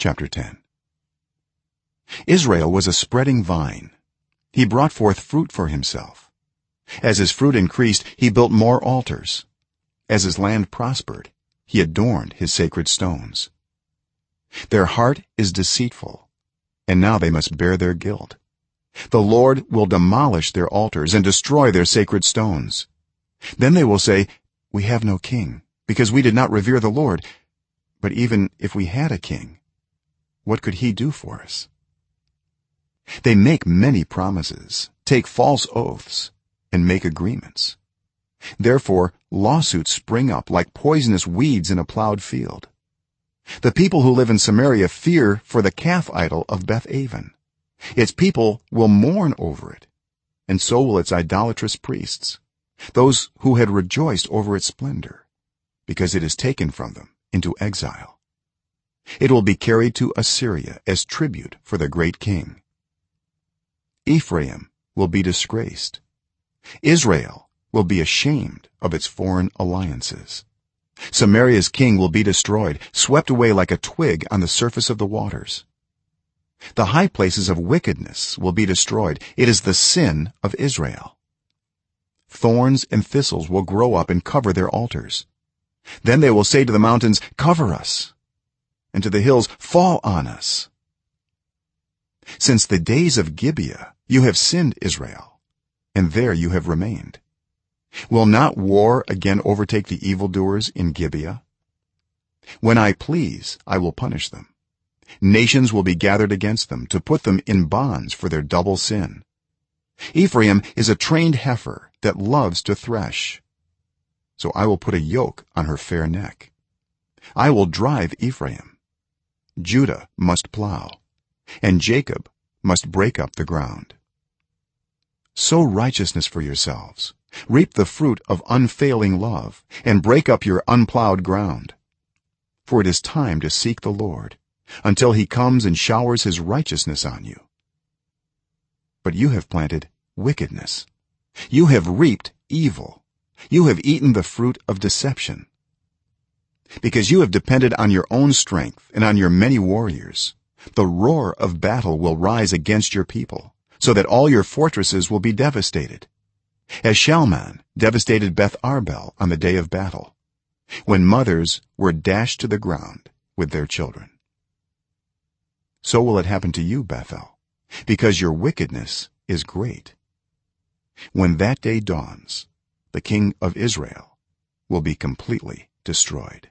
chapter 10 israel was a spreading vine. He brought forth fruit for himself. As his fruit increased he built more altars. As his land prospered he adorned his sacred stones. Their heart is deceitful and now they must bear their guilt. The lord will demolish their altars and destroy their sacred stones. Then they will say we have no king because we did not revere the lord. But even if we had a king what could he do for us? They make many promises take false oaths and make agreements. Therefore lawsuits spring up like poisonous weeds in a plowed field. The people who live in samaria fear for the calf idol of bethaven its people will mourn over it and so will its idolatrous priests those who had rejoiced over its splendor because it is taken from them into exile it will be carried to assyria as tribute for the great king. Ephraim will be disgraced. Israel will be ashamed of its foreign alliances. Samaria's king will be destroyed swept away like a twig on the surface of the waters. The high places of wickedness will be destroyed. It is the sin of israel. Thorns and thistles will grow up and cover their altars. Then they will say to the mountains cover us and to the hills fall on us. Since the days of gibeah you have sinned israel and there you have remained. Will not war again overtake the evildoers in gibeah? When i please i will punish them. Nations will be gathered against them to put them in bonds for their double sin. Ephraim is a trained heifer that loves to thresh. So i will put a yoke on her fair neck. I will drive ephraim judah must plow and jacob must break up the ground. Sow righteousness for yourselves reap the fruit of unfailing love and break up your unplowed ground. For it is time to seek the lord until he comes and showers his righteousness on you. But you have planted wickedness. You have reaped evil. You have eaten the fruit of deception because you have depended on your own strength and on your many warriors. The roar of battle will rise against your people so that all your fortresses will be devastated. As shalman devastated beth arbel on the day of battle when mothers were dashed to the ground with their children. So will it happen to you bethel because your wickedness is great. When that day dawns the king of israel will be completely destroyed